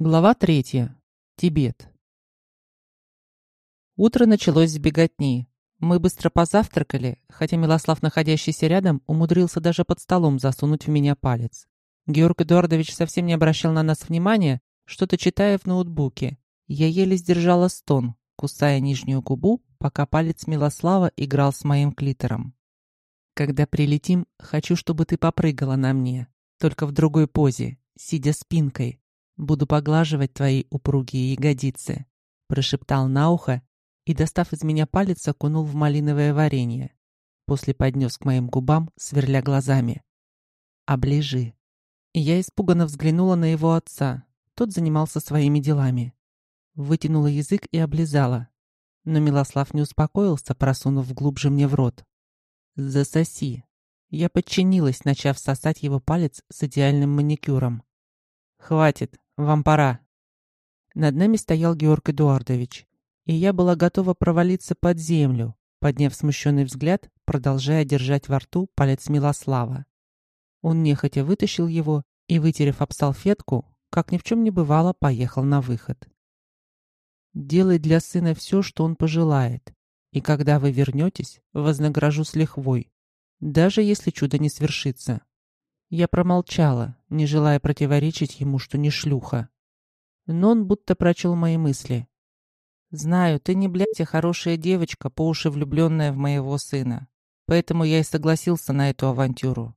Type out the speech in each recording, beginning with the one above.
Глава третья. Тибет. Утро началось с беготни. Мы быстро позавтракали, хотя Милослав, находящийся рядом, умудрился даже под столом засунуть в меня палец. Георг Эдуардович совсем не обращал на нас внимания, что-то читая в ноутбуке. Я еле сдержала стон, кусая нижнюю губу, пока палец Милослава играл с моим клитором. «Когда прилетим, хочу, чтобы ты попрыгала на мне, только в другой позе, сидя спинкой, Буду поглаживать твои упругие ягодицы», — прошептал на ухо и, достав из меня палец, окунул в малиновое варенье. После поднес к моим губам, сверля глазами. «Оближи». Я испуганно взглянула на его отца. Тот занимался своими делами. Вытянула язык и облизала. Но Милослав не успокоился, просунув глубже мне в рот. «Засоси». Я подчинилась, начав сосать его палец с идеальным маникюром. «Хватит, вам пора». Над нами стоял Георг Эдуардович, и я была готова провалиться под землю, подняв смущенный взгляд, продолжая держать во рту палец Милослава. Он нехотя вытащил его и, вытерев об салфетку, как ни в чем не бывало, поехал на выход. «Делай для сына все, что он пожелает, и когда вы вернетесь, вознагражу с лихвой, даже если чудо не свершится. Я промолчала, не желая противоречить ему, что не шлюха. Но он будто прочел мои мысли. «Знаю, ты не, блядь, а хорошая девочка, по уши влюбленная в моего сына. Поэтому я и согласился на эту авантюру.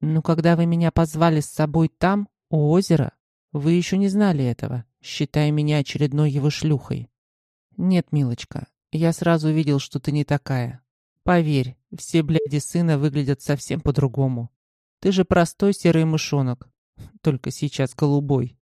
Но когда вы меня позвали с собой там, у озера, вы еще не знали этого, считая меня очередной его шлюхой. Нет, милочка, я сразу видел, что ты не такая. Поверь, все бляди сына выглядят совсем по-другому. Ты же простой серый мышонок, только сейчас голубой.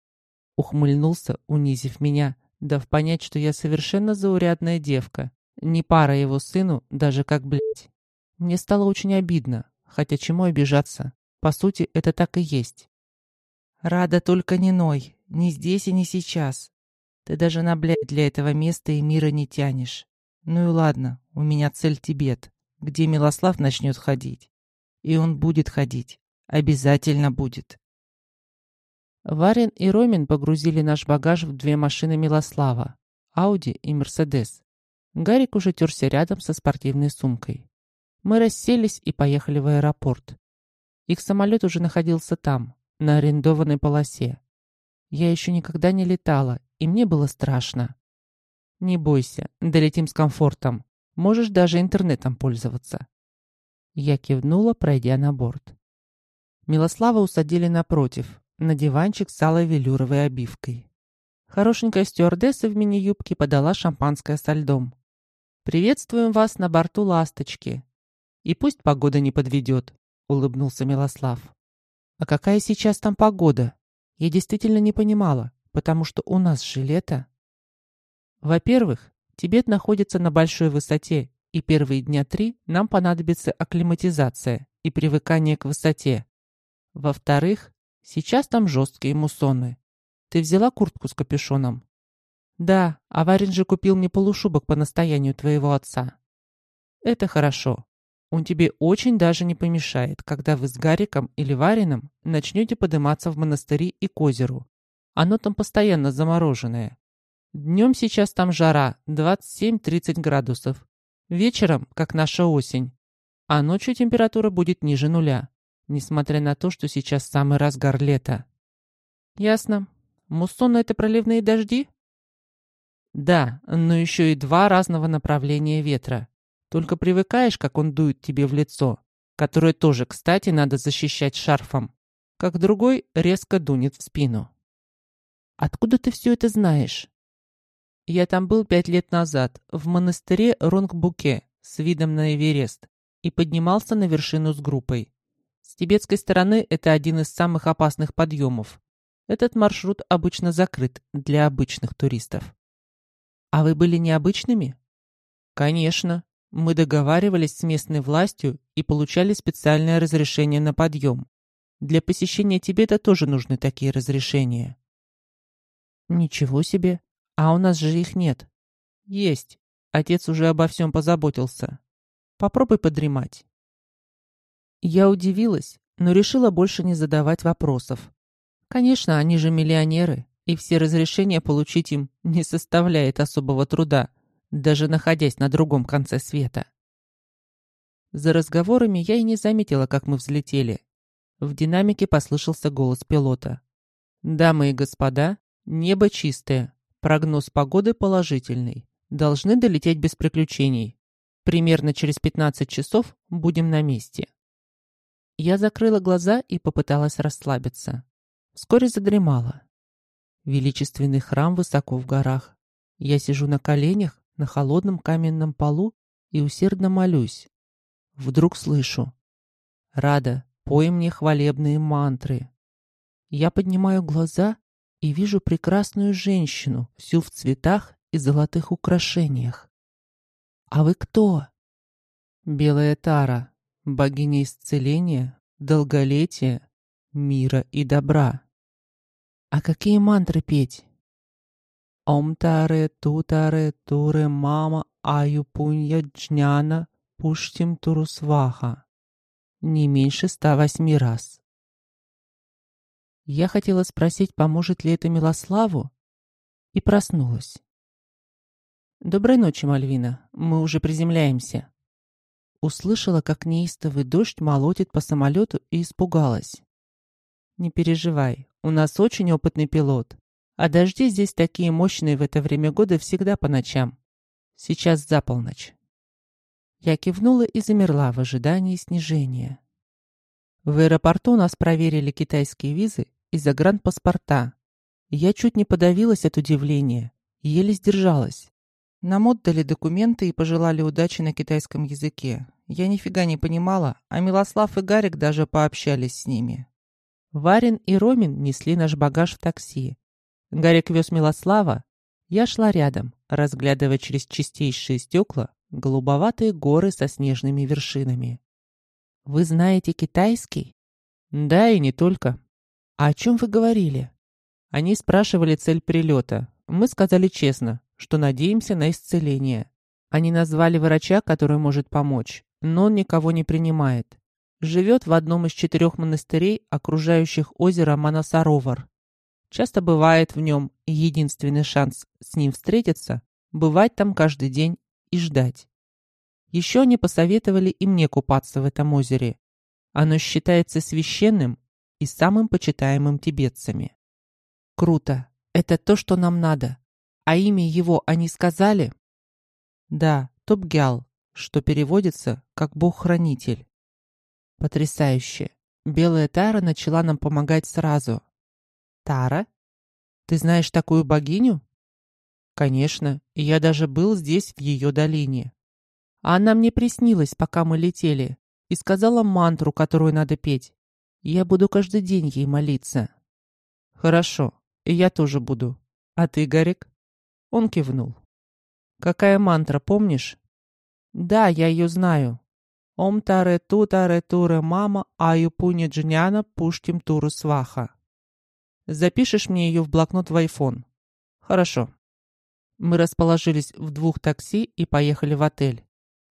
Ухмыльнулся, унизив меня, дав понять, что я совершенно заурядная девка, не пара его сыну, даже как блядь. Мне стало очень обидно, хотя чему обижаться? По сути, это так и есть. Рада только не ной, ни здесь и не сейчас. Ты даже на блядь для этого места и мира не тянешь. Ну и ладно, у меня цель Тибет, где Милослав начнет ходить. И он будет ходить. Обязательно будет. Варин и Ромин погрузили наш багаж в две машины Милослава, Ауди и Мерседес. Гарик уже терся рядом со спортивной сумкой. Мы расселись и поехали в аэропорт. Их самолет уже находился там, на арендованной полосе. Я еще никогда не летала, и мне было страшно. Не бойся, долетим с комфортом. Можешь даже интернетом пользоваться. Я кивнула, пройдя на борт. Милослава усадили напротив, на диванчик с алой велюровой обивкой. Хорошенькая стюардесса в мини-юбке подала шампанское со льдом. «Приветствуем вас на борту «Ласточки». И пусть погода не подведет», — улыбнулся Милослав. «А какая сейчас там погода?» Я действительно не понимала, потому что у нас же лето. Во-первых, Тибет находится на большой высоте, и первые дня три нам понадобится акклиматизация и привыкание к высоте. Во-вторых, сейчас там жесткие муссоны. Ты взяла куртку с капюшоном? Да, Аварин же купил мне полушубок по настоянию твоего отца. Это хорошо. Он тебе очень даже не помешает, когда вы с Гариком или Варином начнете подниматься в монастыри и к озеру. Оно там постоянно замороженное. Днем сейчас там жара 27-30 градусов. Вечером, как наша осень. А ночью температура будет ниже нуля несмотря на то, что сейчас самый разгар лета. Ясно. Муссоны — это проливные дожди? Да, но еще и два разного направления ветра. Только привыкаешь, как он дует тебе в лицо, которое тоже, кстати, надо защищать шарфом, как другой резко дунет в спину. Откуда ты все это знаешь? Я там был пять лет назад, в монастыре Ронгбуке с видом на Эверест, и поднимался на вершину с группой. Тибетской стороны это один из самых опасных подъемов. Этот маршрут обычно закрыт для обычных туристов. А вы были необычными? Конечно. Мы договаривались с местной властью и получали специальное разрешение на подъем. Для посещения Тибета тоже нужны такие разрешения. Ничего себе. А у нас же их нет. Есть. Отец уже обо всем позаботился. Попробуй подремать. Я удивилась, но решила больше не задавать вопросов. Конечно, они же миллионеры, и все разрешения получить им не составляет особого труда, даже находясь на другом конце света. За разговорами я и не заметила, как мы взлетели. В динамике послышался голос пилота. «Дамы и господа, небо чистое, прогноз погоды положительный. Должны долететь без приключений. Примерно через 15 часов будем на месте». Я закрыла глаза и попыталась расслабиться. Вскоре задремала. Величественный храм высоко в горах. Я сижу на коленях на холодном каменном полу и усердно молюсь. Вдруг слышу. «Рада, пой мне хвалебные мантры». Я поднимаю глаза и вижу прекрасную женщину, всю в цветах и золотых украшениях. «А вы кто?» «Белая Тара, богиня исцеления, долголетия, мира и добра». А какие мантры петь? Ом таре тутаре туре мама аю пунья джняна пуштим турусваха. Не меньше ста восьми раз. Я хотела спросить, поможет ли это Милославу, и проснулась. «Доброй ночи, Мальвина. Мы уже приземляемся». Услышала, как неистовый дождь молотит по самолету и испугалась. «Не переживай, у нас очень опытный пилот. А дожди здесь такие мощные в это время года всегда по ночам. Сейчас за полночь. Я кивнула и замерла в ожидании снижения. В аэропорту нас проверили китайские визы и загранпаспорта. Я чуть не подавилась от удивления, еле сдержалась. Нам отдали документы и пожелали удачи на китайском языке. Я нифига не понимала, а Милослав и Гарик даже пообщались с ними. Варин и Ромин несли наш багаж в такси. Гарик вез Милослава. Я шла рядом, разглядывая через чистейшие стекла голубоватые горы со снежными вершинами. «Вы знаете китайский?» «Да, и не только». «А о чем вы говорили?» Они спрашивали цель прилета. Мы сказали честно, что надеемся на исцеление. Они назвали врача, который может помочь, но он никого не принимает. Живет в одном из четырех монастырей, окружающих озеро Манасаровар. Часто бывает в нем, единственный шанс с ним встретиться – бывать там каждый день и ждать. Еще они посоветовали и мне купаться в этом озере. Оно считается священным и самым почитаемым тибетцами. Круто. Это то, что нам надо. А имя его они сказали? Да, Топгял, что переводится как бог-хранитель. Потрясающе. Белая Тара начала нам помогать сразу. Тара? Ты знаешь такую богиню? Конечно, я даже был здесь, в ее долине. Она мне приснилась, пока мы летели, и сказала мантру, которую надо петь. Я буду каждый день ей молиться. Хорошо, и я тоже буду. А ты, Гарик? Он кивнул. Какая мантра, помнишь? Да, я ее знаю. Ом таре ту таре туре мама аю пуни джняна пуштим туру сваха. Запишешь мне ее в блокнот в айфон. Хорошо. Мы расположились в двух такси и поехали в отель.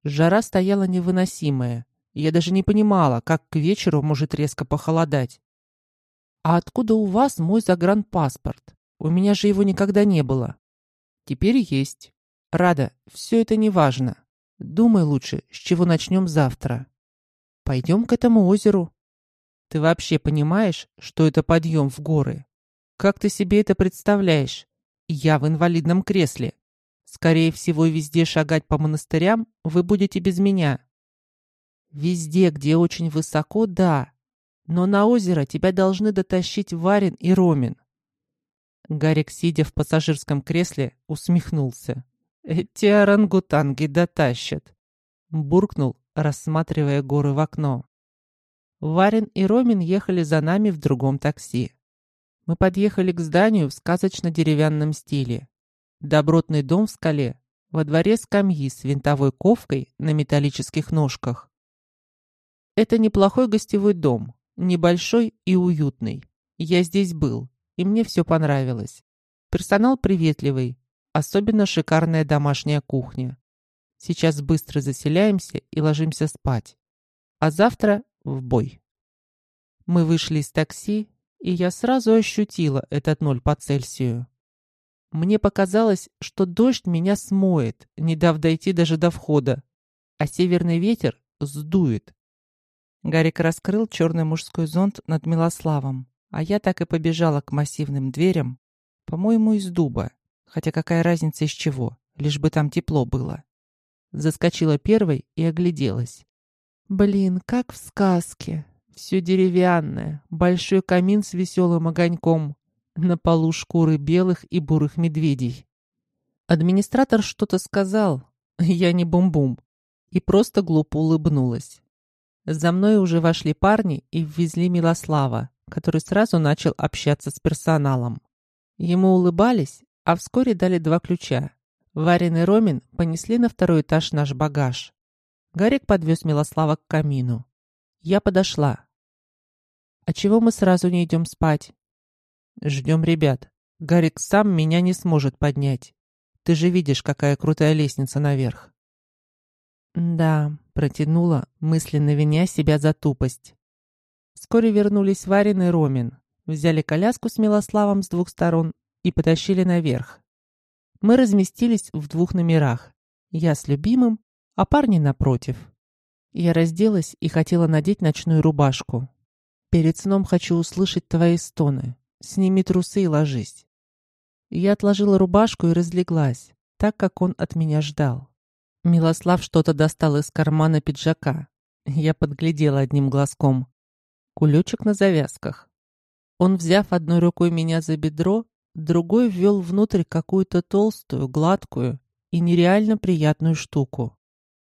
Жара стояла невыносимая. Я даже не понимала, как к вечеру может резко похолодать. «А откуда у вас мой загранпаспорт? У меня же его никогда не было». «Теперь есть. Рада, все это не важно. Думай лучше, с чего начнем завтра. Пойдем к этому озеру. Ты вообще понимаешь, что это подъем в горы? Как ты себе это представляешь? Я в инвалидном кресле. Скорее всего, везде шагать по монастырям вы будете без меня. Везде, где очень высоко, да. Но на озеро тебя должны дотащить Варин и Ромин. Гарик, сидя в пассажирском кресле, усмехнулся. Эти орангутанги дотащат. Буркнул, рассматривая горы в окно. Варин и Ромин ехали за нами в другом такси. Мы подъехали к зданию в сказочно-деревянном стиле. Добротный дом в скале, во дворе скамьи с винтовой ковкой на металлических ножках. Это неплохой гостевой дом, небольшой и уютный. Я здесь был, и мне все понравилось. Персонал приветливый, Особенно шикарная домашняя кухня. Сейчас быстро заселяемся и ложимся спать. А завтра в бой. Мы вышли из такси, и я сразу ощутила этот ноль по Цельсию. Мне показалось, что дождь меня смоет, не дав дойти даже до входа, а северный ветер сдует. Гарик раскрыл черный мужской зонт над Милославом, а я так и побежала к массивным дверям, по-моему, из дуба, хотя какая разница из чего, лишь бы там тепло было. Заскочила первой и огляделась. Блин, как в сказке. Все деревянное, большой камин с веселым огоньком, на полу шкуры белых и бурых медведей. Администратор что-то сказал, я не бум-бум, и просто глупо улыбнулась. За мной уже вошли парни и ввезли Милослава, который сразу начал общаться с персоналом. Ему улыбались, а вскоре дали два ключа. Варин и Ромин понесли на второй этаж наш багаж. Гарик подвез Милослава к камину. Я подошла. «А чего мы сразу не идем спать?» «Ждем ребят. Гарик сам меня не сможет поднять. Ты же видишь, какая крутая лестница наверх». «Да», — протянула, мысленно виня себя за тупость. Вскоре вернулись Варин и Ромин, взяли коляску с Милославом с двух сторон и потащили наверх. Мы разместились в двух номерах. Я с любимым, а парни напротив. Я разделась и хотела надеть ночную рубашку. Перед сном хочу услышать твои стоны. Сними трусы и ложись. Я отложила рубашку и разлеглась, так как он от меня ждал. Милослав что-то достал из кармана пиджака. Я подглядела одним глазком. Кулечек на завязках. Он, взяв одной рукой меня за бедро, другой ввел внутрь какую-то толстую, гладкую и нереально приятную штуку.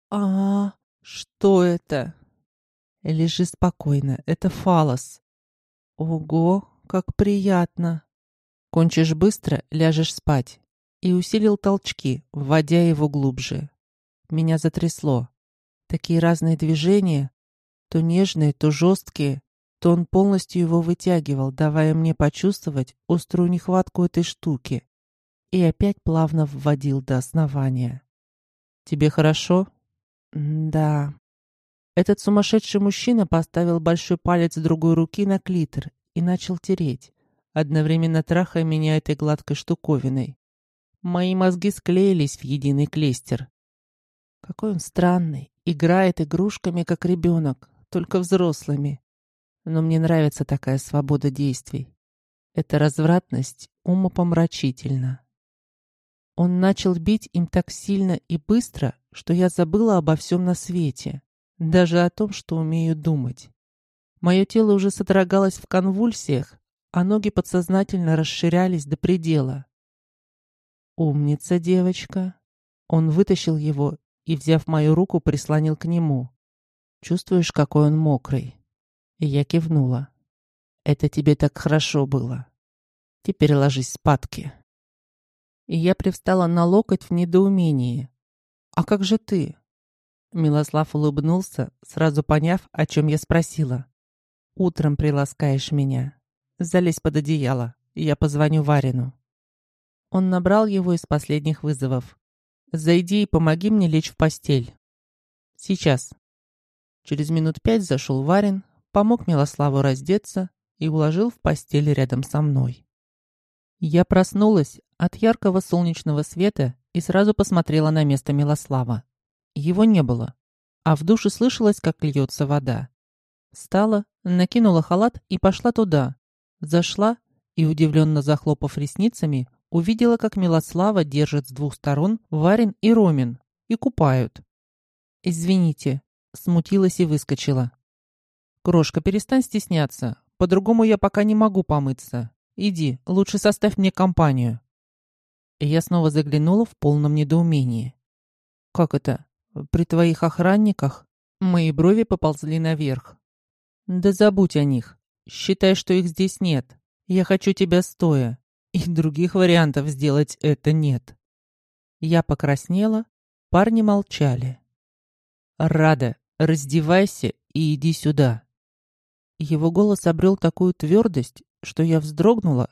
а, что это?» «Лежи спокойно, это фалос». «Ого, как приятно!» «Кончишь быстро, ляжешь спать». И усилил толчки, вводя его глубже. Меня затрясло. Такие разные движения, то нежные, то жесткие, то он полностью его вытягивал, давая мне почувствовать острую нехватку этой штуки, и опять плавно вводил до основания. «Тебе хорошо?» «Да». Этот сумасшедший мужчина поставил большой палец другой руки на клитор и начал тереть, одновременно трахая меня этой гладкой штуковиной. Мои мозги склеились в единый клейстер. Какой он странный, играет игрушками, как ребенок, только взрослыми. Но мне нравится такая свобода действий. Эта развратность умопомрачительна. Он начал бить им так сильно и быстро, что я забыла обо всем на свете, даже о том, что умею думать. Мое тело уже содрогалось в конвульсиях, а ноги подсознательно расширялись до предела. «Умница, девочка!» Он вытащил его и, взяв мою руку, прислонил к нему. «Чувствуешь, какой он мокрый?» И я кивнула. «Это тебе так хорошо было. Теперь ложись спадки». И я привстала на локоть в недоумении. «А как же ты?» Милослав улыбнулся, сразу поняв, о чем я спросила. «Утром приласкаешь меня. Залезь под одеяло, я позвоню Варину». Он набрал его из последних вызовов. «Зайди и помоги мне лечь в постель». «Сейчас». Через минут пять зашел Варин, помог Милославу раздеться и уложил в постель рядом со мной. Я проснулась от яркого солнечного света и сразу посмотрела на место Милослава. Его не было, а в душе слышалось, как льется вода. Встала, накинула халат и пошла туда. Зашла и, удивленно захлопав ресницами, увидела, как Милослава держит с двух сторон Варин и Ромин и купают. «Извините», смутилась и выскочила. «Крошка, перестань стесняться. По-другому я пока не могу помыться. Иди, лучше составь мне компанию». И я снова заглянула в полном недоумении. «Как это? При твоих охранниках?» Мои брови поползли наверх. «Да забудь о них. Считай, что их здесь нет. Я хочу тебя стоя. И других вариантов сделать это нет». Я покраснела, парни молчали. «Рада, раздевайся и иди сюда». Его голос обрел такую твердость, что я вздрогнула,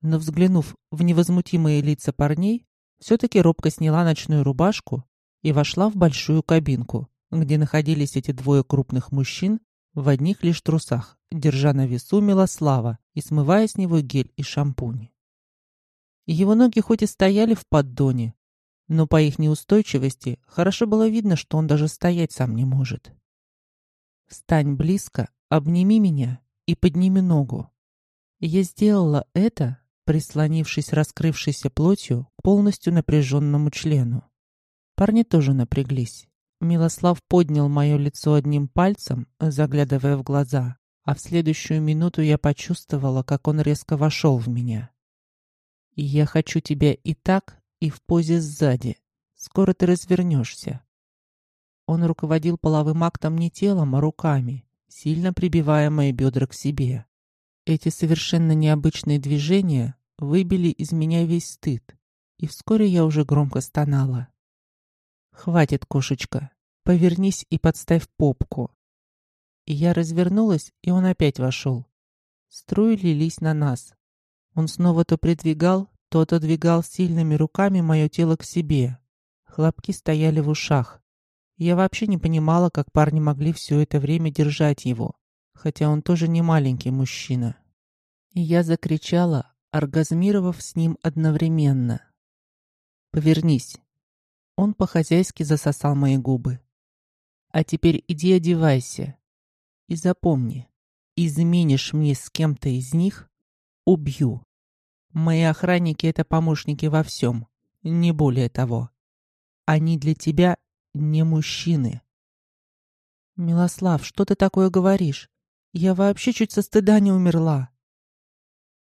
но, взглянув в невозмутимые лица парней, все-таки робко сняла ночную рубашку и вошла в большую кабинку, где находились эти двое крупных мужчин в одних лишь трусах, держа на весу Милослава и смывая с него гель и шампунь. Его ноги хоть и стояли в поддоне, но по их неустойчивости хорошо было видно, что он даже стоять сам не может. «Встань близко, обними меня и подними ногу». Я сделала это, прислонившись раскрывшейся плотью к полностью напряженному члену. Парни тоже напряглись. Милослав поднял мое лицо одним пальцем, заглядывая в глаза, а в следующую минуту я почувствовала, как он резко вошел в меня. «Я хочу тебя и так, и в позе сзади. Скоро ты развернешься». Он руководил половым актом не телом, а руками, сильно прибивая мои бедра к себе. Эти совершенно необычные движения выбили из меня весь стыд, и вскоре я уже громко стонала. «Хватит, кошечка, повернись и подставь попку». И я развернулась, и он опять вошел. Струи лились на нас. Он снова то придвигал, то отодвигал сильными руками мое тело к себе. Хлопки стояли в ушах. Я вообще не понимала, как парни могли все это время держать его, хотя он тоже не маленький мужчина. И я закричала, оргазмировав с ним одновременно. «Повернись!» Он по-хозяйски засосал мои губы. «А теперь иди одевайся. И запомни, изменишь мне с кем-то из них — убью. Мои охранники — это помощники во всем, не более того. Они для тебя не мужчины». «Милослав, что ты такое говоришь? Я вообще чуть со стыда не умерла».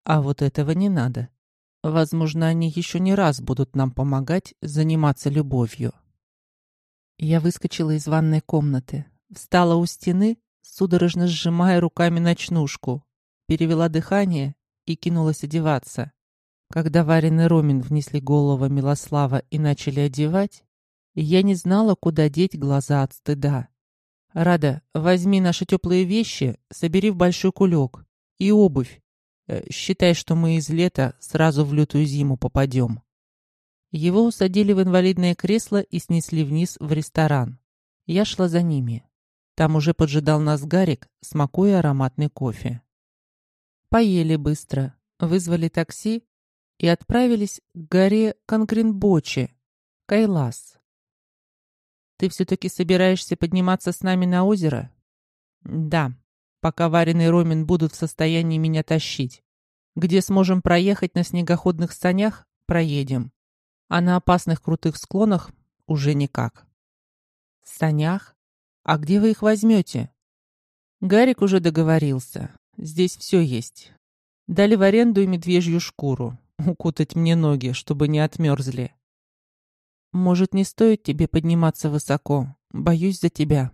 «А вот этого не надо. Возможно, они еще не раз будут нам помогать заниматься любовью. Я выскочила из ванной комнаты, встала у стены, судорожно сжимая руками ночнушку, перевела дыхание и кинулась одеваться. Когда Варин и Ромин внесли голову Милослава и начали одевать, я не знала, куда деть глаза от стыда. «Рада, возьми наши теплые вещи, собери в большой кулек. И обувь. Э, считай, что мы из лета сразу в лютую зиму попадем. Его усадили в инвалидное кресло и снесли вниз в ресторан. Я шла за ними. Там уже поджидал нас Гарик, смакуя ароматный кофе. Поели быстро, вызвали такси и отправились к горе Конгринбочи, Кайлас. «Ты все-таки собираешься подниматься с нами на озеро?» «Да», пока Варин и Ромин будут в состоянии меня тащить. Где сможем проехать на снегоходных санях, проедем. А на опасных крутых склонах уже никак. Санях? А где вы их возьмете? Гарик уже договорился. Здесь все есть. Дали в аренду и медвежью шкуру. Укутать мне ноги, чтобы не отмерзли. Может, не стоит тебе подниматься высоко? Боюсь за тебя.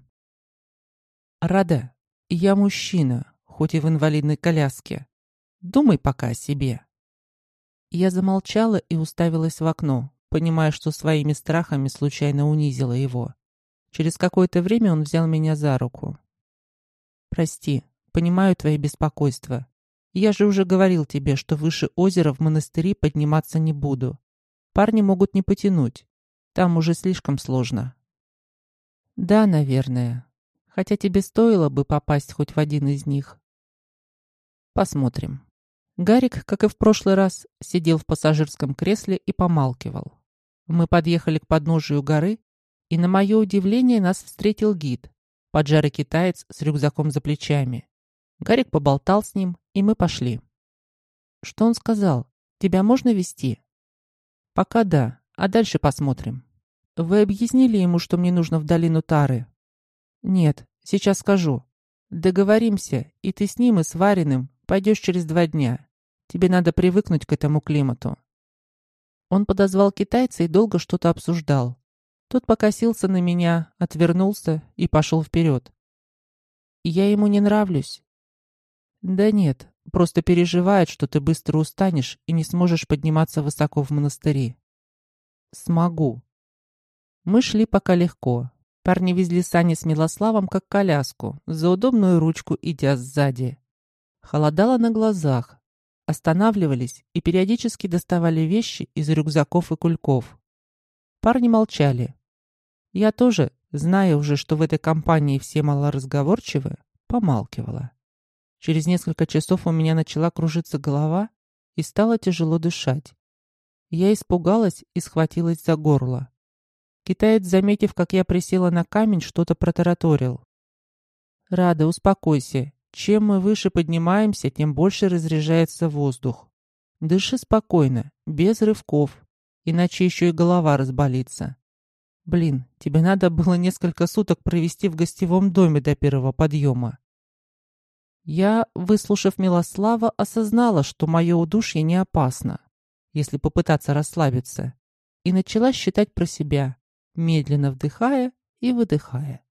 Рада, я мужчина, хоть и в инвалидной коляске. Думай пока о себе. Я замолчала и уставилась в окно, понимая, что своими страхами случайно унизила его. Через какое-то время он взял меня за руку. «Прости, понимаю твои беспокойства. Я же уже говорил тебе, что выше озера в монастыре подниматься не буду. Парни могут не потянуть. Там уже слишком сложно». «Да, наверное хотя тебе стоило бы попасть хоть в один из них. Посмотрим. Гарик, как и в прошлый раз, сидел в пассажирском кресле и помалкивал. Мы подъехали к подножию горы, и, на мое удивление, нас встретил гид, поджарый китаец с рюкзаком за плечами. Гарик поболтал с ним, и мы пошли. Что он сказал? Тебя можно вести? Пока да, а дальше посмотрим. Вы объяснили ему, что мне нужно в долину Тары? Нет, Сейчас скажу. Договоримся, и ты с ним и с Вариным пойдешь через два дня. Тебе надо привыкнуть к этому климату». Он подозвал китайца и долго что-то обсуждал. Тот покосился на меня, отвернулся и пошел вперед. «Я ему не нравлюсь?» «Да нет, просто переживает, что ты быстро устанешь и не сможешь подниматься высоко в монастыре». «Смогу». Мы шли пока легко, Парни везли сани с Милославом как коляску, за удобную ручку идя сзади. Холодало на глазах. Останавливались и периодически доставали вещи из рюкзаков и кульков. Парни молчали. Я тоже, зная уже, что в этой компании все малоразговорчивы, помалкивала. Через несколько часов у меня начала кружиться голова и стало тяжело дышать. Я испугалась и схватилась за горло. Китаец, заметив, как я присела на камень, что-то протараторил. «Рада, успокойся. Чем мы выше поднимаемся, тем больше разряжается воздух. Дыши спокойно, без рывков, иначе еще и голова разболится. Блин, тебе надо было несколько суток провести в гостевом доме до первого подъема. Я, выслушав Милослава, осознала, что мое удушье не опасно, если попытаться расслабиться, и начала считать про себя, медленно вдыхая и выдыхая.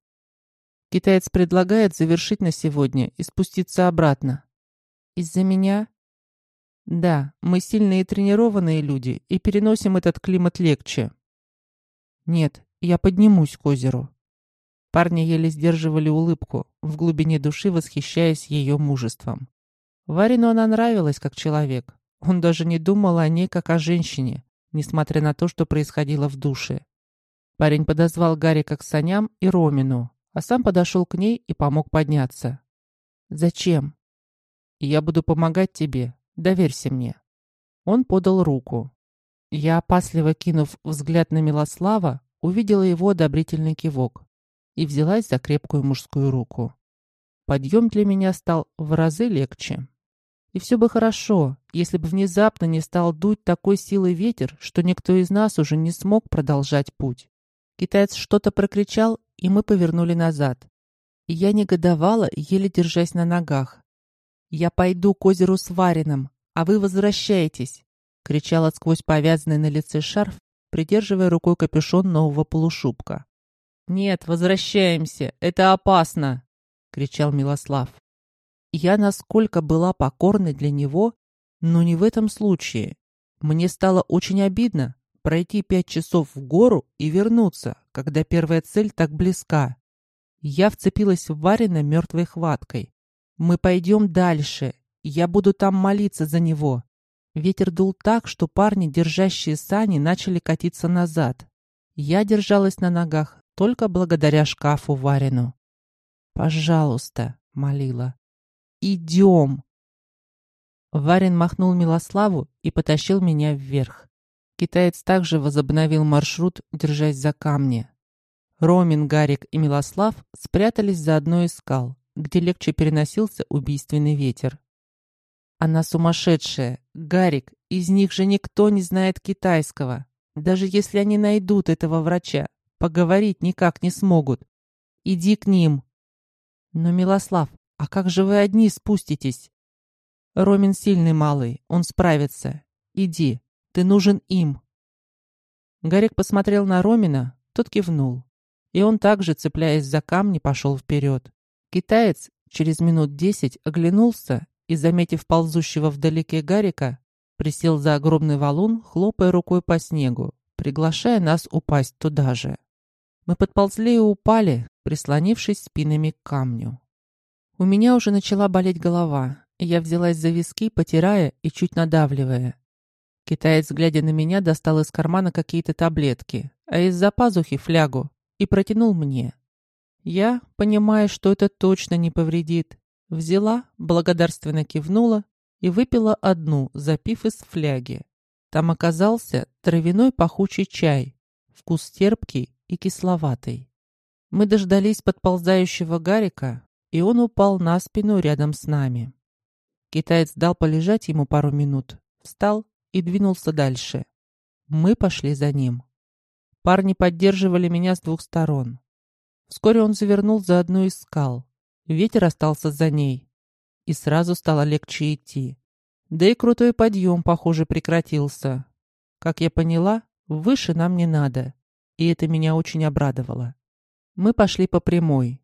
Китаец предлагает завершить на сегодня и спуститься обратно. Из-за меня? Да, мы сильные и тренированные люди и переносим этот климат легче. Нет, я поднимусь к озеру. Парни еле сдерживали улыбку, в глубине души восхищаясь ее мужеством. Варину она нравилась как человек. Он даже не думал о ней как о женщине, несмотря на то, что происходило в душе. Парень подозвал Гарика к саням и Ромину, а сам подошел к ней и помог подняться. «Зачем?» «Я буду помогать тебе. Доверься мне». Он подал руку. Я, опасливо кинув взгляд на Милослава, увидела его одобрительный кивок и взялась за крепкую мужскую руку. Подъем для меня стал в разы легче. И все бы хорошо, если бы внезапно не стал дуть такой силой ветер, что никто из нас уже не смог продолжать путь. Китаец что-то прокричал, и мы повернули назад. Я негодовала, еле держась на ногах. «Я пойду к озеру с Варином, а вы возвращаетесь!» кричала сквозь повязанный на лице шарф, придерживая рукой капюшон нового полушубка. «Нет, возвращаемся, это опасно!» — кричал Милослав. Я насколько была покорной для него, но не в этом случае. Мне стало очень обидно, пройти пять часов в гору и вернуться, когда первая цель так близка. Я вцепилась в Варина мертвой хваткой. Мы пойдем дальше. Я буду там молиться за него. Ветер дул так, что парни, держащие сани, начали катиться назад. Я держалась на ногах только благодаря шкафу Варину. «Пожалуйста», — молила, — «идем». Варин махнул Милославу и потащил меня вверх. Китаец также возобновил маршрут, держась за камни. Ромин, Гарик и Милослав спрятались за одной из скал, где легче переносился убийственный ветер. Она сумасшедшая. Гарик, из них же никто не знает китайского. Даже если они найдут этого врача, поговорить никак не смогут. Иди к ним. Но, Милослав, а как же вы одни спуститесь? Ромин сильный малый, он справится. Иди. Ты нужен им». Гарик посмотрел на Ромина, тот кивнул. И он также, цепляясь за камни, пошел вперед. Китаец через минут десять оглянулся и, заметив ползущего вдалеке Гарика, присел за огромный валун, хлопая рукой по снегу, приглашая нас упасть туда же. Мы подползли и упали, прислонившись спинами к камню. У меня уже начала болеть голова, и я взялась за виски, потирая и чуть надавливая. Китаец, глядя на меня, достал из кармана какие-то таблетки, а из-за пазухи флягу, и протянул мне. Я, понимая, что это точно не повредит, взяла, благодарственно кивнула и выпила одну, запив из фляги. Там оказался травяной пахучий чай, вкус терпкий и кисловатый. Мы дождались подползающего Гарика, и он упал на спину рядом с нами. Китаец дал полежать ему пару минут, встал и двинулся дальше. Мы пошли за ним. Парни поддерживали меня с двух сторон. Вскоре он завернул за одну из скал. Ветер остался за ней. И сразу стало легче идти. Да и крутой подъем, похоже, прекратился. Как я поняла, выше нам не надо. И это меня очень обрадовало. Мы пошли по прямой.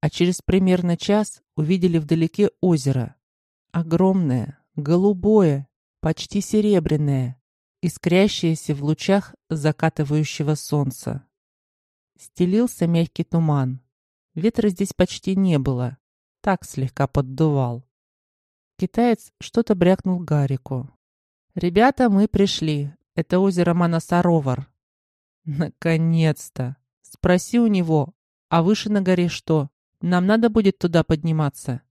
А через примерно час увидели вдалеке озеро. Огромное, голубое, почти серебряное, искрящееся в лучах закатывающего солнца. Стелился мягкий туман. Ветра здесь почти не было, так слегка поддувал. Китаец что-то брякнул Гарику. «Ребята, мы пришли. Это озеро Манасаровар». «Наконец-то! Спроси у него, а выше на горе что? Нам надо будет туда подниматься».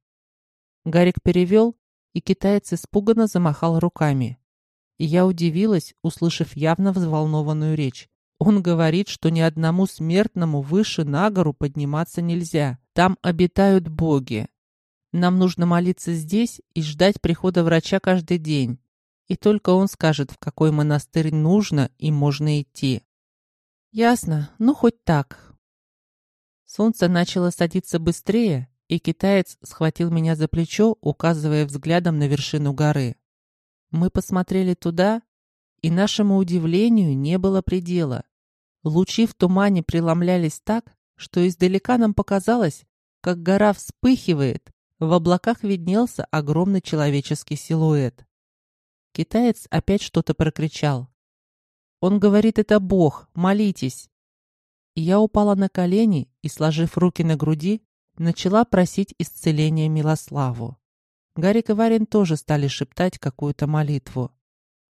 Гарик перевел, и китаец испуганно замахал руками. И я удивилась, услышав явно взволнованную речь. Он говорит, что ни одному смертному выше на гору подниматься нельзя. Там обитают боги. Нам нужно молиться здесь и ждать прихода врача каждый день. И только он скажет, в какой монастырь нужно и можно идти. Ясно, ну хоть так. Солнце начало садиться быстрее, и китаец схватил меня за плечо, указывая взглядом на вершину горы. Мы посмотрели туда, и нашему удивлению не было предела. Лучи в тумане преломлялись так, что издалека нам показалось, как гора вспыхивает, в облаках виднелся огромный человеческий силуэт. Китаец опять что-то прокричал. Он говорит, это Бог, молитесь. И я упала на колени и, сложив руки на груди, начала просить исцеления Милославу. Гарик и Варин тоже стали шептать какую-то молитву.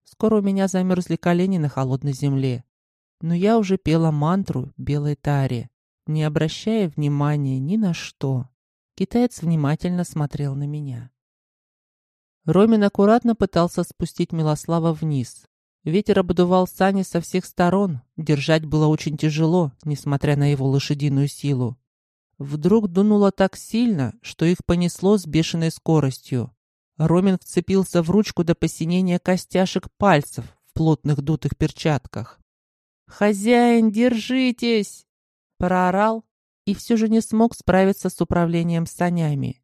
Скоро у меня замерзли колени на холодной земле. Но я уже пела мантру белой таре, не обращая внимания ни на что. Китаец внимательно смотрел на меня. Ромин аккуратно пытался спустить Милослава вниз. Ветер обдувал сани со всех сторон, держать было очень тяжело, несмотря на его лошадиную силу. Вдруг дунуло так сильно, что их понесло с бешеной скоростью. Ромин вцепился в ручку до посинения костяшек пальцев в плотных дутых перчатках. «Хозяин, держитесь!» Проорал, и все же не смог справиться с управлением санями.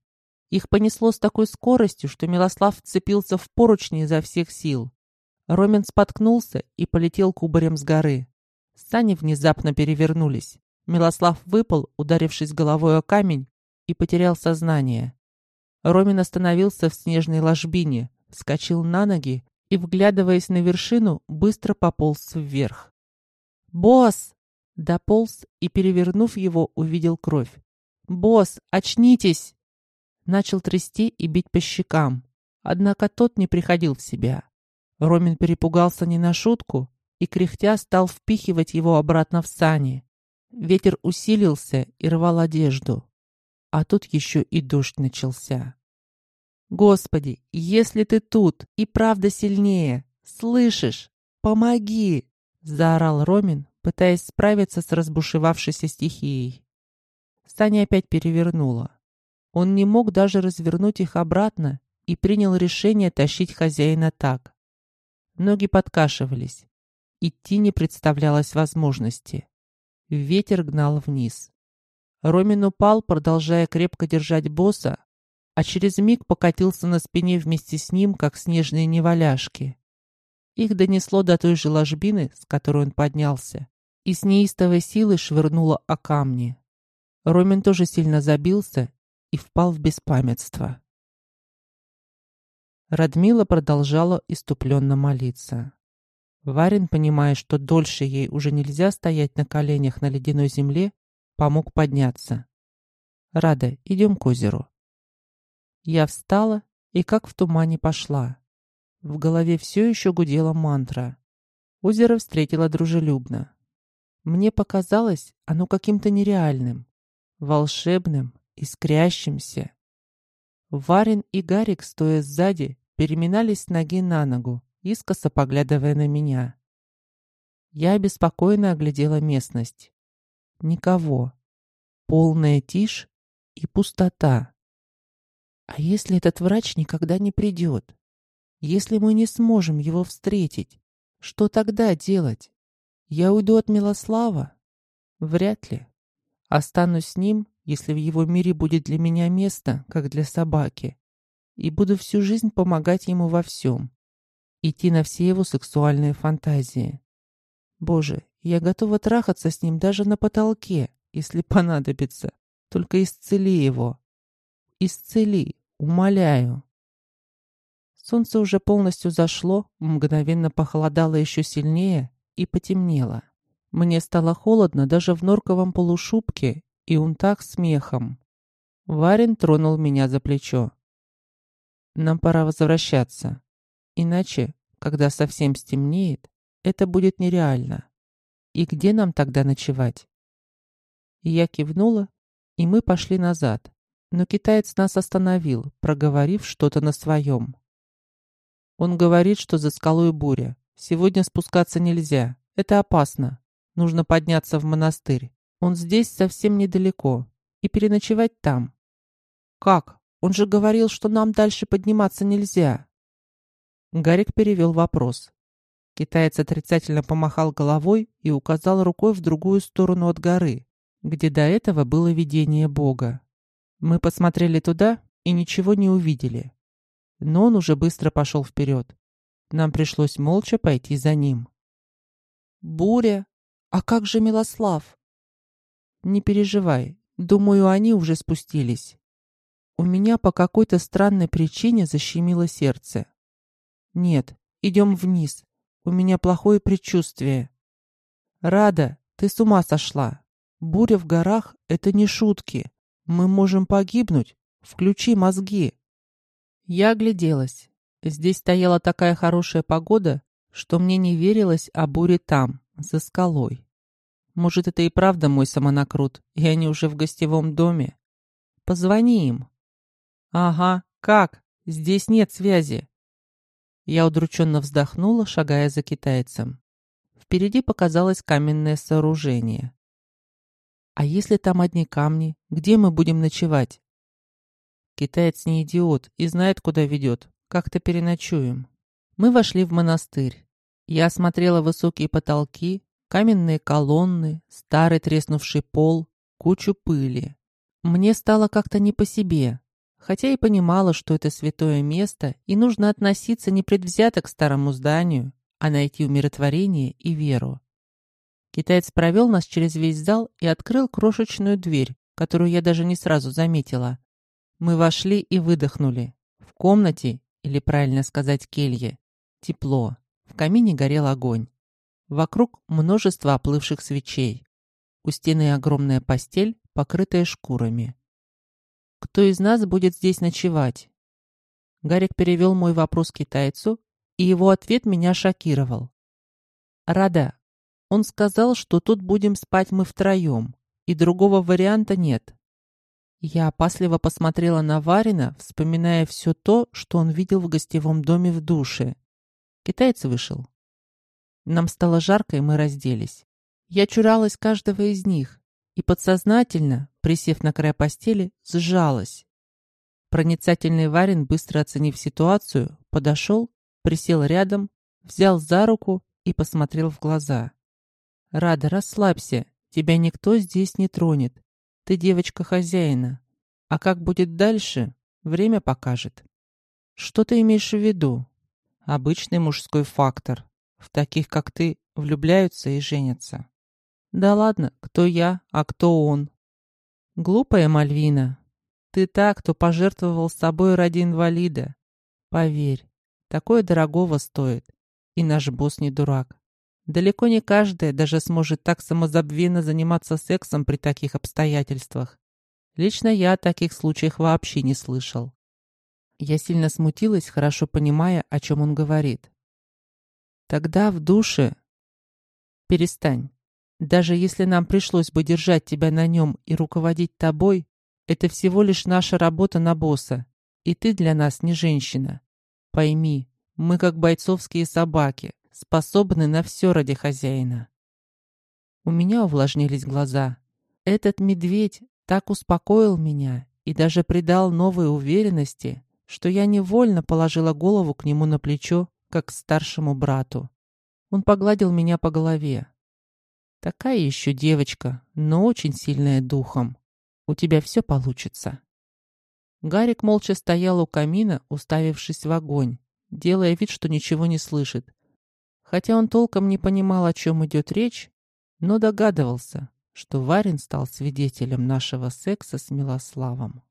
Их понесло с такой скоростью, что Милослав вцепился в поручни изо всех сил. Ромин споткнулся и полетел кубарем с горы. Сани внезапно перевернулись. Милослав выпал, ударившись головой о камень, и потерял сознание. Ромин остановился в снежной ложбине, вскочил на ноги и, вглядываясь на вершину, быстро пополз вверх. «Босс!» Дополз и, перевернув его, увидел кровь. «Босс, очнитесь!» Начал трясти и бить по щекам. Однако тот не приходил в себя. Ромин перепугался не на шутку и, кряхтя, стал впихивать его обратно в сани. Ветер усилился и рвал одежду. А тут еще и дождь начался. «Господи, если ты тут и правда сильнее, слышишь, помоги!» — заорал Ромин, пытаясь справиться с разбушевавшейся стихией. Сани опять перевернула. Он не мог даже развернуть их обратно и принял решение тащить хозяина так. Ноги подкашивались. Идти не представлялось возможности. Ветер гнал вниз. Ромин упал, продолжая крепко держать босса, а через миг покатился на спине вместе с ним, как снежные неваляшки. Их донесло до той же ложбины, с которой он поднялся и с неистовой силой швырнула о камни. Ромин тоже сильно забился и впал в беспамятство. Радмила продолжала иступленно молиться. Варин, понимая, что дольше ей уже нельзя стоять на коленях на ледяной земле, помог подняться. «Рада, идем к озеру». Я встала и как в тумане пошла. В голове все еще гудела мантра. Озеро встретило дружелюбно. Мне показалось оно каким-то нереальным, волшебным, искрящимся. Варин и Гарик, стоя сзади, переминались с ноги на ногу, искоса поглядывая на меня. Я беспокойно оглядела местность. Никого. Полная тишь и пустота. А если этот врач никогда не придет? Если мы не сможем его встретить, что тогда делать? Я уйду от Милослава? Вряд ли. Останусь с ним, если в его мире будет для меня место, как для собаки. И буду всю жизнь помогать ему во всем. Идти на все его сексуальные фантазии. Боже, я готова трахаться с ним даже на потолке, если понадобится. Только исцели его. Исцели, умоляю. Солнце уже полностью зашло, мгновенно похолодало еще сильнее, и потемнело. Мне стало холодно даже в норковом полушубке и он так смехом. Варин тронул меня за плечо. «Нам пора возвращаться. Иначе, когда совсем стемнеет, это будет нереально. И где нам тогда ночевать?» Я кивнула и мы пошли назад. Но китаец нас остановил, проговорив что-то на своем. Он говорит, что за скалой буря. Сегодня спускаться нельзя. Это опасно. Нужно подняться в монастырь. Он здесь совсем недалеко. И переночевать там. Как? Он же говорил, что нам дальше подниматься нельзя. Гарик перевел вопрос. Китаец отрицательно помахал головой и указал рукой в другую сторону от горы, где до этого было видение Бога. Мы посмотрели туда и ничего не увидели. Но он уже быстро пошел вперед. Нам пришлось молча пойти за ним. «Буря? А как же Милослав?» «Не переживай. Думаю, они уже спустились». У меня по какой-то странной причине защемило сердце. «Нет, идем вниз. У меня плохое предчувствие». «Рада, ты с ума сошла. Буря в горах — это не шутки. Мы можем погибнуть. Включи мозги». Я огляделась. Здесь стояла такая хорошая погода, что мне не верилось о буре там, за скалой. Может, это и правда мой самонакрут, и они уже в гостевом доме? Позвони им. Ага, как? Здесь нет связи. Я удрученно вздохнула, шагая за китайцем. Впереди показалось каменное сооружение. А если там одни камни, где мы будем ночевать? Китаец не идиот и знает, куда ведет. Как-то переночуем. Мы вошли в монастырь. Я осмотрела высокие потолки, каменные колонны, старый треснувший пол, кучу пыли. Мне стало как-то не по себе, хотя и понимала, что это святое место, и нужно относиться непредвзято к старому зданию, а найти умиротворение и веру. Китаец провел нас через весь зал и открыл крошечную дверь, которую я даже не сразу заметила. Мы вошли и выдохнули. В комнате, или правильно сказать келье, тепло. В камине горел огонь. Вокруг множество оплывших свечей. У стены огромная постель, покрытая шкурами. «Кто из нас будет здесь ночевать?» Гарик перевел мой вопрос китайцу, и его ответ меня шокировал. «Рада, он сказал, что тут будем спать мы втроем, и другого варианта нет. Я опасливо посмотрела на Варина, вспоминая все то, что он видел в гостевом доме в душе. Китаец вышел. Нам стало жарко, и мы разделись. Я чуралась каждого из них и подсознательно, присев на край постели, сжалась. Проницательный Варин, быстро оценив ситуацию, подошел, присел рядом, взял за руку и посмотрел в глаза. «Рада, расслабься, тебя никто здесь не тронет. Ты девочка хозяина. А как будет дальше, время покажет. Что ты имеешь в виду? Обычный мужской фактор. В таких, как ты, влюбляются и женятся. Да ладно, кто я, а кто он? Глупая Мальвина. Ты та, кто пожертвовал собой ради инвалида. Поверь, такое дорогого стоит. И наш босс не дурак. Далеко не каждая даже сможет так самозабвенно заниматься сексом при таких обстоятельствах. Лично я о таких случаях вообще не слышал. Я сильно смутилась, хорошо понимая, о чем он говорит. Тогда в душе... Перестань. Даже если нам пришлось бы держать тебя на нем и руководить тобой, это всего лишь наша работа на босса, и ты для нас не женщина. Пойми, мы как бойцовские собаки, способны на все ради хозяина. У меня увлажнились глаза. Этот медведь так успокоил меня и даже придал новой уверенности, что я невольно положила голову к нему на плечо, как к старшему брату. Он погладил меня по голове. Такая еще девочка, но очень сильная духом. У тебя все получится. Гарик молча стоял у камина, уставившись в огонь, делая вид, что ничего не слышит, Хотя он толком не понимал, о чем идет речь, но догадывался, что Варин стал свидетелем нашего секса с Милославом.